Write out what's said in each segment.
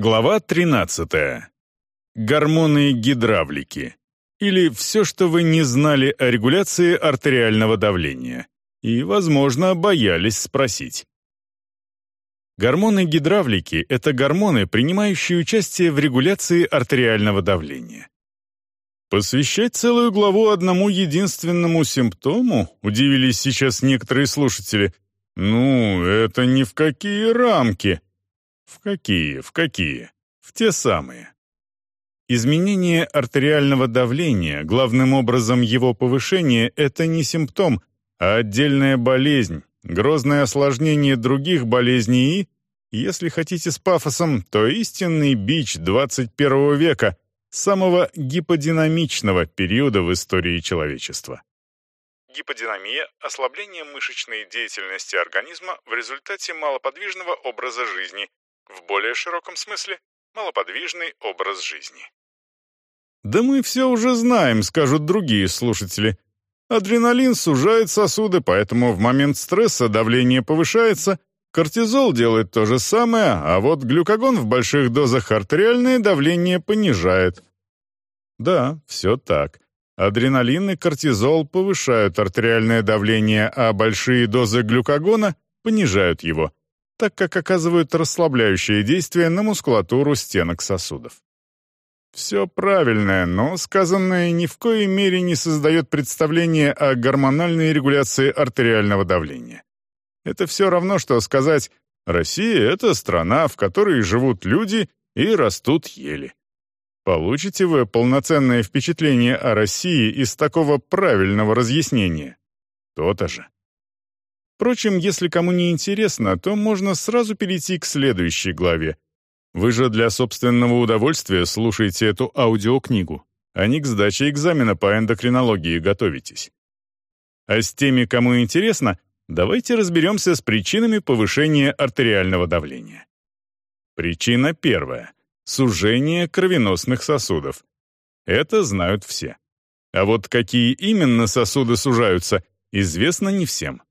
Глава 13. Гормоны гидравлики. Или все, что вы не знали о регуляции артериального давления. И, возможно, боялись спросить. Гормоны гидравлики — это гормоны, принимающие участие в регуляции артериального давления. Посвящать целую главу одному единственному симптому, удивились сейчас некоторые слушатели. Ну, это ни в какие рамки. В какие, в какие? В те самые. Изменение артериального давления, главным образом его повышение, это не симптом, а отдельная болезнь, грозное осложнение других болезней и, если хотите с пафосом, то истинный бич 21 века, самого гиподинамичного периода в истории человечества. Гиподинамия – ослабление мышечной деятельности организма в результате малоподвижного образа жизни, в более широком смысле – малоподвижный образ жизни. Да мы все уже знаем, скажут другие слушатели. Адреналин сужает сосуды, поэтому в момент стресса давление повышается, кортизол делает то же самое, а вот глюкогон в больших дозах артериальное давление понижает. Да, все так. Адреналин и кортизол повышают артериальное давление, а большие дозы глюкогона понижают его так как оказывают расслабляющее действие на мускулатуру стенок сосудов. Все правильное, но сказанное ни в коей мере не создает представление о гормональной регуляции артериального давления. Это все равно, что сказать «Россия — это страна, в которой живут люди и растут ели». Получите вы полноценное впечатление о России из такого правильного разъяснения? То-то же. Впрочем, если кому не интересно, то можно сразу перейти к следующей главе. Вы же для собственного удовольствия слушаете эту аудиокнигу, а не к сдаче экзамена по эндокринологии готовитесь. А с теми, кому интересно, давайте разберемся с причинами повышения артериального давления. Причина первая — сужение кровеносных сосудов. Это знают все. А вот какие именно сосуды сужаются, известно не всем.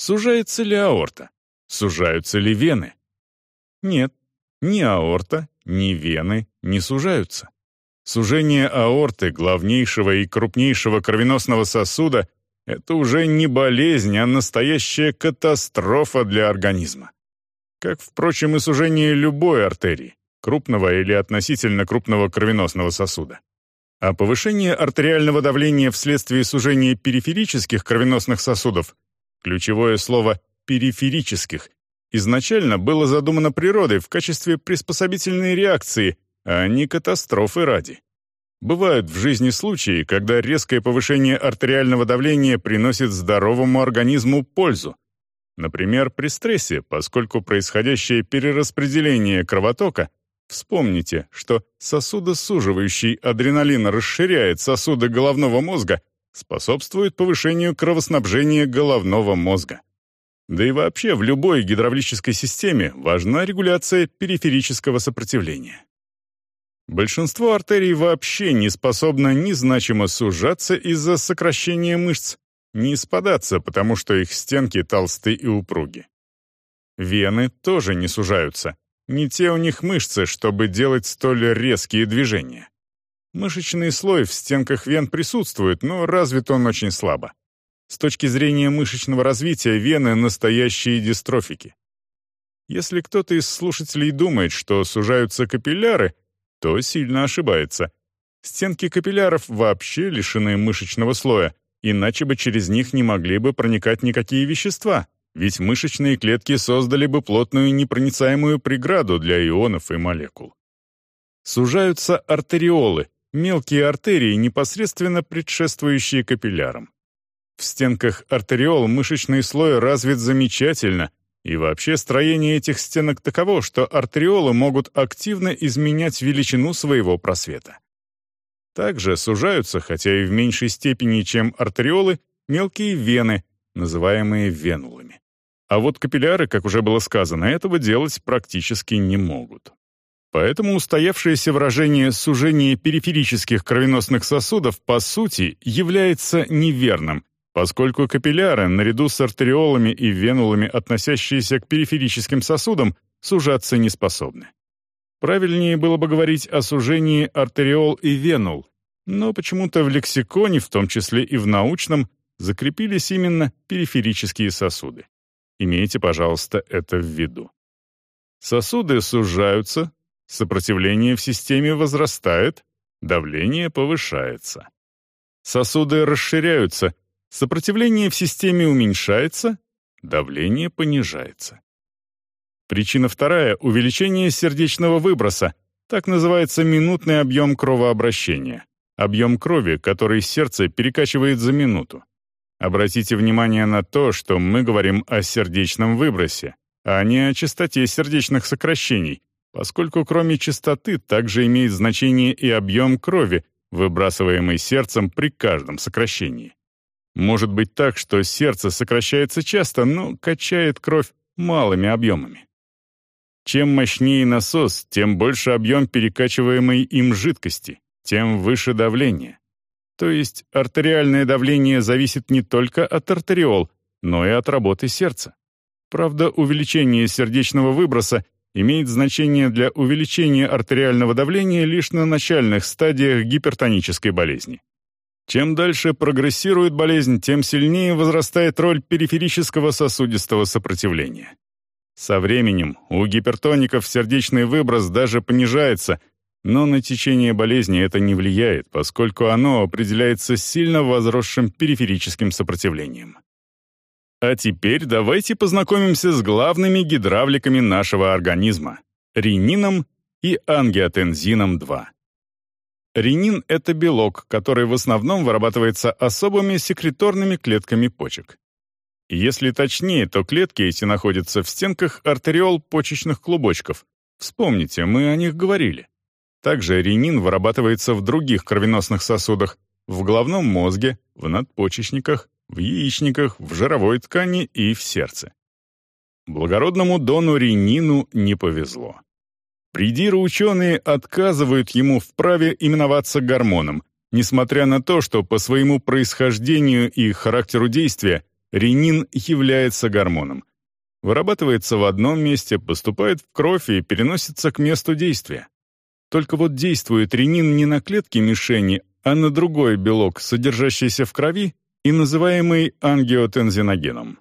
Сужается ли аорта? Сужаются ли вены? Нет, ни аорта, ни вены не сужаются. Сужение аорты, главнейшего и крупнейшего кровеносного сосуда, это уже не болезнь, а настоящая катастрофа для организма. Как, впрочем, и сужение любой артерии, крупного или относительно крупного кровеносного сосуда. А повышение артериального давления вследствие сужения периферических кровеносных сосудов Ключевое слово «периферических» изначально было задумано природой в качестве приспособительной реакции, а не катастрофы ради. Бывают в жизни случаи, когда резкое повышение артериального давления приносит здоровому организму пользу. Например, при стрессе, поскольку происходящее перераспределение кровотока Вспомните, что сосудосуживающий адреналин расширяет сосуды головного мозга, способствует повышению кровоснабжения головного мозга. Да и вообще в любой гидравлической системе важна регуляция периферического сопротивления. Большинство артерий вообще не способно ни значимо сужаться из-за сокращения мышц, ни спадаться, потому что их стенки толсты и упруги. Вены тоже не сужаются, не те у них мышцы, чтобы делать столь резкие движения. Мышечный слой в стенках вен присутствует, но развит он очень слабо. С точки зрения мышечного развития вены — настоящие дистрофики. Если кто-то из слушателей думает, что сужаются капилляры, то сильно ошибается. Стенки капилляров вообще лишены мышечного слоя, иначе бы через них не могли бы проникать никакие вещества, ведь мышечные клетки создали бы плотную непроницаемую преграду для ионов и молекул. Сужаются артериолы, мелкие артерии, непосредственно предшествующие капиллярам. В стенках артериол мышечный слой развит замечательно, и вообще строение этих стенок таково, что артериолы могут активно изменять величину своего просвета. Также сужаются, хотя и в меньшей степени, чем артериолы, мелкие вены, называемые венулами. А вот капилляры, как уже было сказано, этого делать практически не могут. Поэтому устоявшееся выражение сужения периферических кровеносных сосудов по сути является неверным, поскольку капилляры, наряду с артериолами и венулами, относящиеся к периферическим сосудам, сужаться не способны. Правильнее было бы говорить о сужении артериол и венул, но почему-то в лексиконе, в том числе и в научном, закрепились именно периферические сосуды. Имейте, пожалуйста, это в виду. Сосуды сужаются, сопротивление в системе возрастает, давление повышается. Сосуды расширяются, сопротивление в системе уменьшается, давление понижается. Причина вторая — увеличение сердечного выброса, так называется минутный объем кровообращения, объем крови, который сердце перекачивает за минуту. Обратите внимание на то, что мы говорим о сердечном выбросе, а не о частоте сердечных сокращений, поскольку кроме частоты также имеет значение и объем крови, выбрасываемый сердцем при каждом сокращении. Может быть так, что сердце сокращается часто, но качает кровь малыми объемами. Чем мощнее насос, тем больше объем перекачиваемой им жидкости, тем выше давление. То есть артериальное давление зависит не только от артериол, но и от работы сердца. Правда, увеличение сердечного выброса имеет значение для увеличения артериального давления лишь на начальных стадиях гипертонической болезни. Чем дальше прогрессирует болезнь, тем сильнее возрастает роль периферического сосудистого сопротивления. Со временем у гипертоников сердечный выброс даже понижается, но на течение болезни это не влияет, поскольку оно определяется сильно возросшим периферическим сопротивлением. А теперь давайте познакомимся с главными гидравликами нашего организма — ренином и ангиотензином-2. Ренин — это белок, который в основном вырабатывается особыми секреторными клетками почек. Если точнее, то клетки эти находятся в стенках артериол почечных клубочков. Вспомните, мы о них говорили. Также ренин вырабатывается в других кровеносных сосудах, в головном мозге, в надпочечниках, в яичниках, в жировой ткани и в сердце. Благородному Дону Ренину не повезло. Придиры ученые отказывают ему в праве именоваться гормоном, несмотря на то, что по своему происхождению и характеру действия ренин является гормоном. Вырабатывается в одном месте, поступает в кровь и переносится к месту действия. Только вот действует ренин не на клетки мишени, а на другой белок, содержащийся в крови и называемый ангиотензиногеном.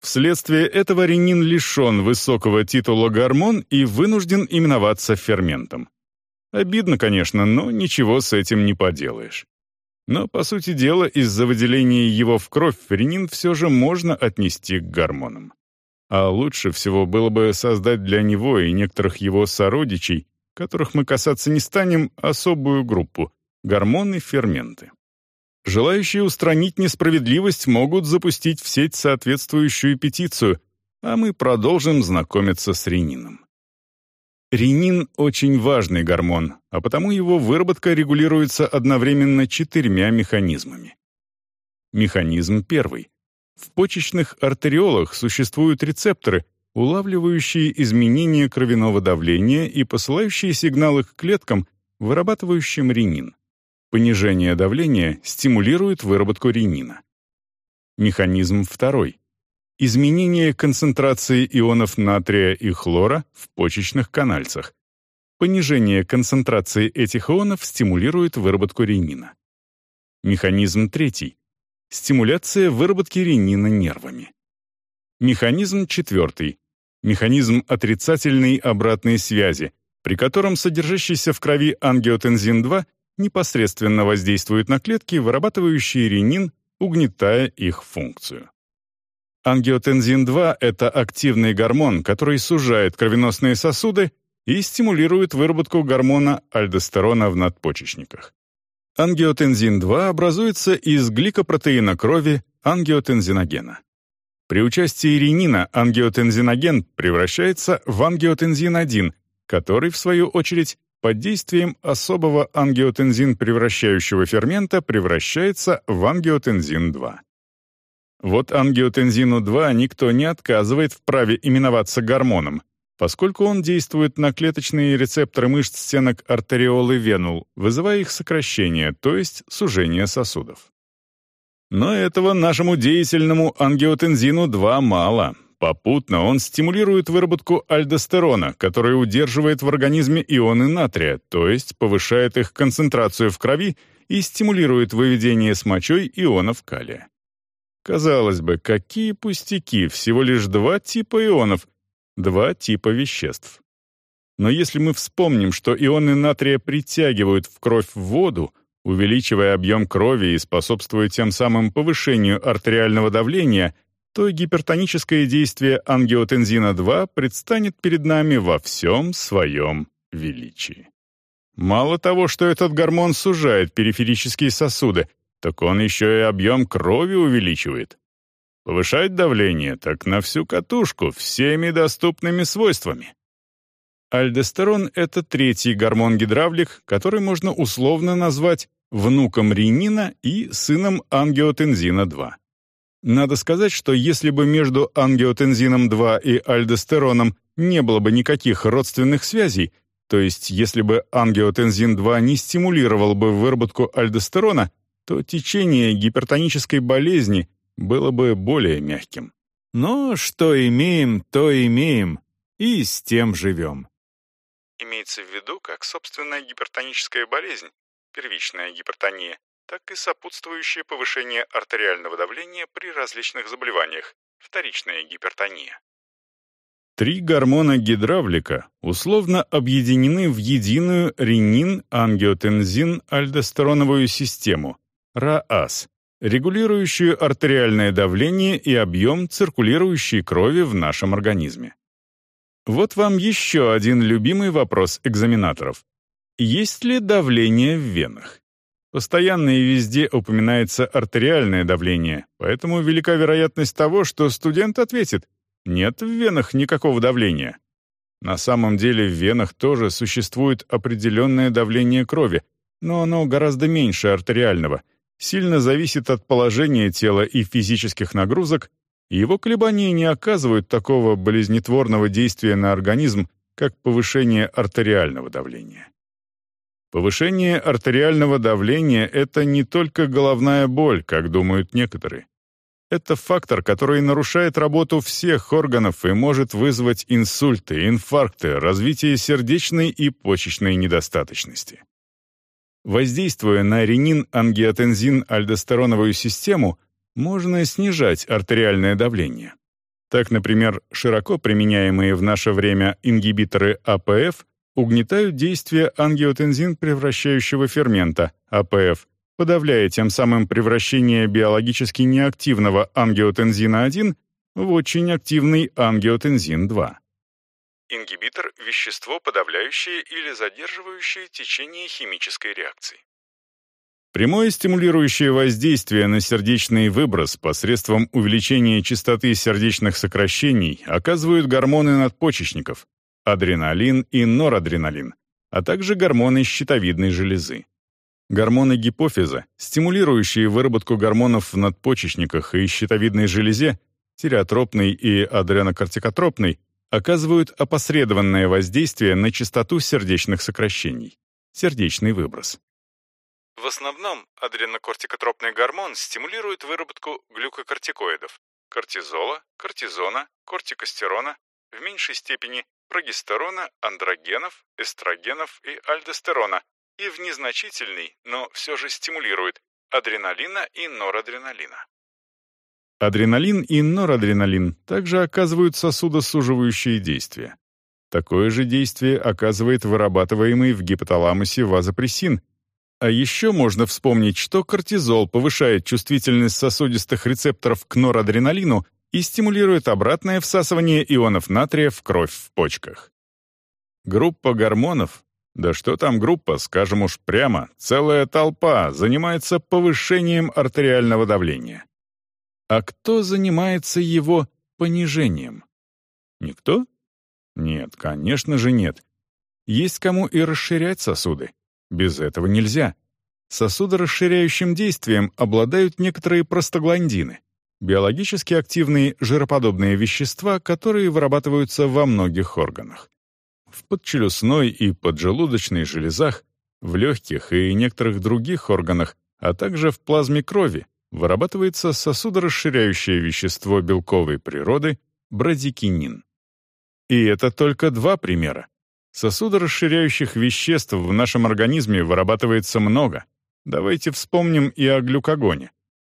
Вследствие этого ренин лишен высокого титула гормон и вынужден именоваться ферментом. Обидно, конечно, но ничего с этим не поделаешь. Но, по сути дела, из-за выделения его в кровь ренин все же можно отнести к гормонам. А лучше всего было бы создать для него и некоторых его сородичей которых мы касаться не станем, особую группу — гормоны-ферменты. Желающие устранить несправедливость могут запустить в сеть соответствующую петицию, а мы продолжим знакомиться с ренином. Ренин — очень важный гормон, а потому его выработка регулируется одновременно четырьмя механизмами. Механизм первый. В почечных артериолах существуют рецепторы, улавливающие изменения кровяного давления и посылающие сигналы к клеткам, вырабатывающим ренин. Понижение давления стимулирует выработку ренина. Механизм второй. Изменение концентрации ионов натрия и хлора в почечных канальцах. Понижение концентрации этих ионов стимулирует выработку ренина. Механизм третий. Стимуляция выработки ренина нервами. Механизм четвертый механизм отрицательной обратной связи, при котором содержащийся в крови ангиотензин-2 непосредственно воздействует на клетки, вырабатывающие ренин, угнетая их функцию. Ангиотензин-2 — это активный гормон, который сужает кровеносные сосуды и стимулирует выработку гормона альдостерона в надпочечниках. Ангиотензин-2 образуется из гликопротеина крови ангиотензиногена. При участии ренина ангиотензиноген превращается в ангиотензин-1, который, в свою очередь, под действием особого ангиотензин превращающего фермента превращается в ангиотензин-2. Вот ангиотензину-2 никто не отказывает в праве именоваться гормоном, поскольку он действует на клеточные рецепторы мышц стенок артериол и венул, вызывая их сокращение, то есть сужение сосудов. Но этого нашему деятельному ангиотензину-2 мало, Попутно он стимулирует выработку альдостерона, который удерживает в организме ионы натрия, то есть повышает их концентрацию в крови и стимулирует выведение с мочой ионов калия. Казалось бы, какие пустяки, всего лишь два типа ионов, два типа веществ. Но если мы вспомним, что ионы натрия притягивают в кровь воду, увеличивая объем крови и способствуя тем самым повышению артериального давления, то гипертоническое действие ангиотензина-2 предстанет перед нами во всем своем величии. Мало того, что этот гормон сужает периферические сосуды, так он еще и объем крови увеличивает. Повышать давление так на всю катушку, всеми доступными свойствами. Альдостерон — это третий гормон-гидравлик, который можно условно назвать внуком ренина и сыном ангиотензина-2. Надо сказать, что если бы между ангиотензином-2 и альдостероном не было бы никаких родственных связей, то есть если бы ангиотензин-2 не стимулировал бы выработку альдостерона, то течение гипертонической болезни было бы более мягким. Но что имеем, то имеем, и с тем живем. Имеется в виду как собственная гипертоническая болезнь, первичная гипертония, так и сопутствующее повышение артериального давления при различных заболеваниях, вторичная гипертония. Три гормона гидравлика условно объединены в единую ренин-ангиотензин-альдостероновую систему, РААС, регулирующую артериальное давление и объем циркулирующей крови в нашем организме. Вот вам еще один любимый вопрос экзаменаторов. Есть ли давление в венах? Постоянно и везде упоминается артериальное давление, поэтому велика вероятность того, что студент ответит «нет в венах никакого давления». На самом деле в венах тоже существует определенное давление крови, но оно гораздо меньше артериального, сильно зависит от положения тела и физических нагрузок, и его колебания не оказывают такого болезнетворного действия на организм, как повышение артериального давления. Повышение артериального давления — это не только головная боль, как думают некоторые. Это фактор, который нарушает работу всех органов и может вызвать инсульты, инфаркты, развитие сердечной и почечной недостаточности. Воздействуя на ренин-ангиотензин-альдостероновую систему, можно снижать артериальное давление. Так, например, широко применяемые в наше время ингибиторы АПФ угнетают действие ангиотензин превращающего фермента, АПФ, подавляя тем самым превращение биологически неактивного ангиотензина-1 в очень активный ангиотензин-2. Ингибитор – вещество, подавляющее или задерживающее течение химической реакции. Прямое стимулирующее воздействие на сердечный выброс посредством увеличения частоты сердечных сокращений оказывают гормоны надпочечников, адреналин и норадреналин, а также гормоны щитовидной железы. Гормоны гипофиза, стимулирующие выработку гормонов в надпочечниках и щитовидной железе, тиреотропной и адренокортикотропной, оказывают опосредованное воздействие на частоту сердечных сокращений, сердечный выброс. В основном адренокортикотропный гормон стимулирует выработку глюкокортикоидов, кортизола, кортизона, кортикостерона, в меньшей степени прогестерона, андрогенов, эстрогенов и альдостерона и в незначительный, но все же стимулирует адреналина и норадреналина. Адреналин и норадреналин также оказывают сосудосуживающие действия. Такое же действие оказывает вырабатываемый в гипоталамусе вазопрессин. А еще можно вспомнить, что кортизол повышает чувствительность сосудистых рецепторов к норадреналину и стимулирует обратное всасывание ионов натрия в кровь в почках. Группа гормонов, да что там группа, скажем уж прямо, целая толпа занимается повышением артериального давления. А кто занимается его понижением? Никто? Нет, конечно же нет. Есть кому и расширять сосуды. Без этого нельзя. Сосудорасширяющим действием обладают некоторые простагландины — биологически активные жироподобные вещества, которые вырабатываются во многих органах. В подчелюстной и поджелудочной железах, в легких и некоторых других органах, а также в плазме крови вырабатывается сосудорасширяющее вещество белковой природы брадикинин. И это только два примера. Сосудорасширяющих веществ в нашем организме вырабатывается много. Давайте вспомним и о глюкогоне.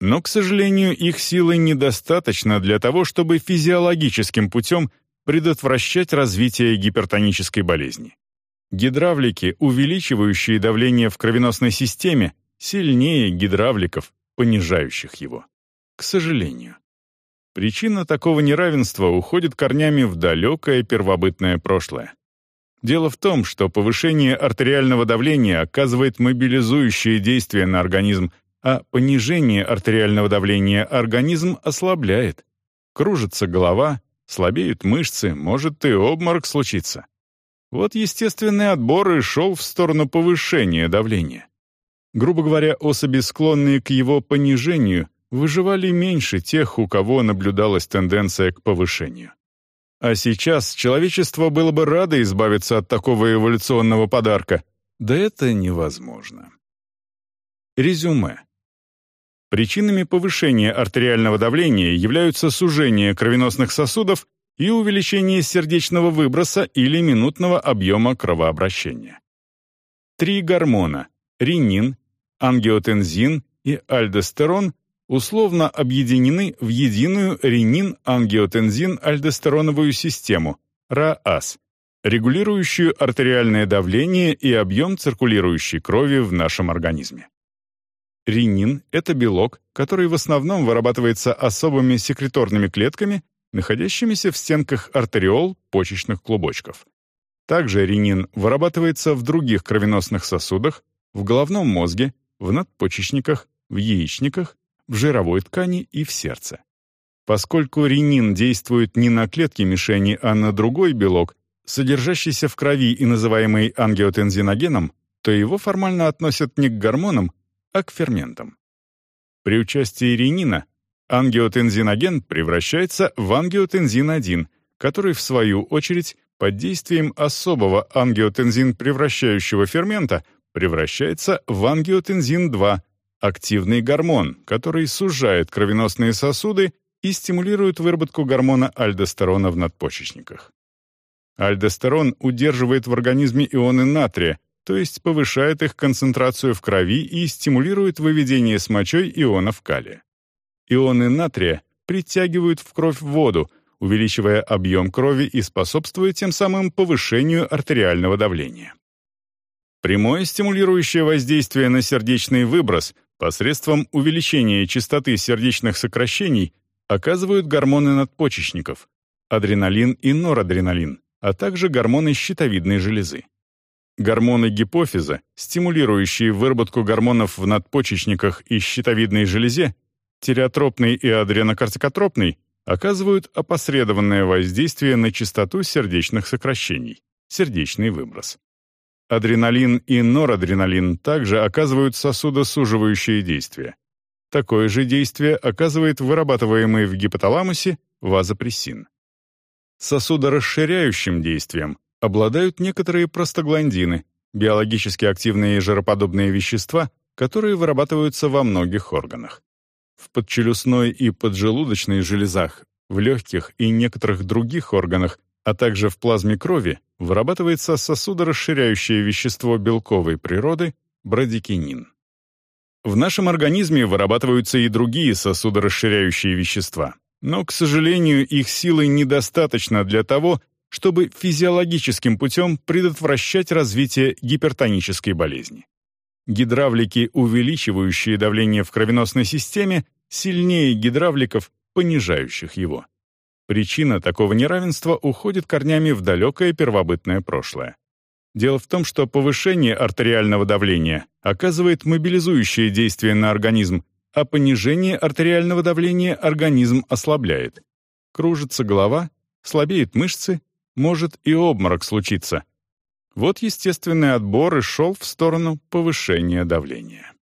Но, к сожалению, их силы недостаточно для того, чтобы физиологическим путем предотвращать развитие гипертонической болезни. Гидравлики, увеличивающие давление в кровеносной системе, сильнее гидравликов, понижающих его. К сожалению. Причина такого неравенства уходит корнями в далекое первобытное прошлое. Дело в том, что повышение артериального давления оказывает мобилизующее действие на организм, а понижение артериального давления организм ослабляет. Кружится голова, слабеют мышцы, может и обморок случиться. Вот естественный отбор и шел в сторону повышения давления. Грубо говоря, особи, склонные к его понижению, выживали меньше тех, у кого наблюдалась тенденция к повышению. А сейчас человечество было бы радо избавиться от такого эволюционного подарка. Да это невозможно. Резюме. Причинами повышения артериального давления являются сужение кровеносных сосудов и увеличение сердечного выброса или минутного объема кровообращения. Три гормона – ренин, ангиотензин и альдостерон условно объединены в единую ренин-ангиотензин-альдостероновую систему РААС, регулирующую артериальное давление и объем циркулирующей крови в нашем организме. Ренин – это белок, который в основном вырабатывается особыми секреторными клетками, находящимися в стенках артериол почечных клубочков. Также ренин вырабатывается в других кровеносных сосудах, в головном мозге, в надпочечниках, в яичниках, в жировой ткани и в сердце. Поскольку ренин действует не на клетки мишени, а на другой белок, содержащийся в крови и называемый ангиотензиногеном, то его формально относят не к гормонам, а к ферментам. При участии ренина ангиотензиноген превращается в ангиотензин-1, который, в свою очередь, под действием особого ангиотензин-превращающего фермента превращается в ангиотензин-2, активный гормон, который сужает кровеносные сосуды и стимулирует выработку гормона альдостерона в надпочечниках. Альдостерон удерживает в организме ионы натрия, то есть повышает их концентрацию в крови и стимулирует выведение с мочой ионов калия. Ионы натрия притягивают в кровь воду, увеличивая объем крови и способствуя тем самым повышению артериального давления. Прямое стимулирующее воздействие на сердечный выброс посредством увеличения частоты сердечных сокращений оказывают гормоны надпочечников – адреналин и норадреналин, а также гормоны щитовидной железы. Гормоны гипофиза, стимулирующие выработку гормонов в надпочечниках и щитовидной железе, тиреотропный и адренокортикотропный, оказывают опосредованное воздействие на частоту сердечных сокращений, сердечный выброс. Адреналин и норадреналин также оказывают сосудосуживающее действие. Такое же действие оказывает вырабатываемый в гипоталамусе вазопрессин. Сосудорасширяющим действием обладают некоторые простагландины, биологически активные жироподобные вещества, которые вырабатываются во многих органах. В подчелюстной и поджелудочной железах, в легких и некоторых других органах а также в плазме крови вырабатывается сосудорасширяющее вещество белковой природы брадикинин. В нашем организме вырабатываются и другие сосудорасширяющие вещества, но, к сожалению, их силы недостаточно для того, чтобы физиологическим путем предотвращать развитие гипертонической болезни. Гидравлики, увеличивающие давление в кровеносной системе, сильнее гидравликов, понижающих его. Причина такого неравенства уходит корнями в далекое первобытное прошлое. Дело в том, что повышение артериального давления оказывает мобилизующее действие на организм, а понижение артериального давления организм ослабляет. Кружится голова, слабеют мышцы, может и обморок случиться. Вот естественный отбор и шел в сторону повышения давления.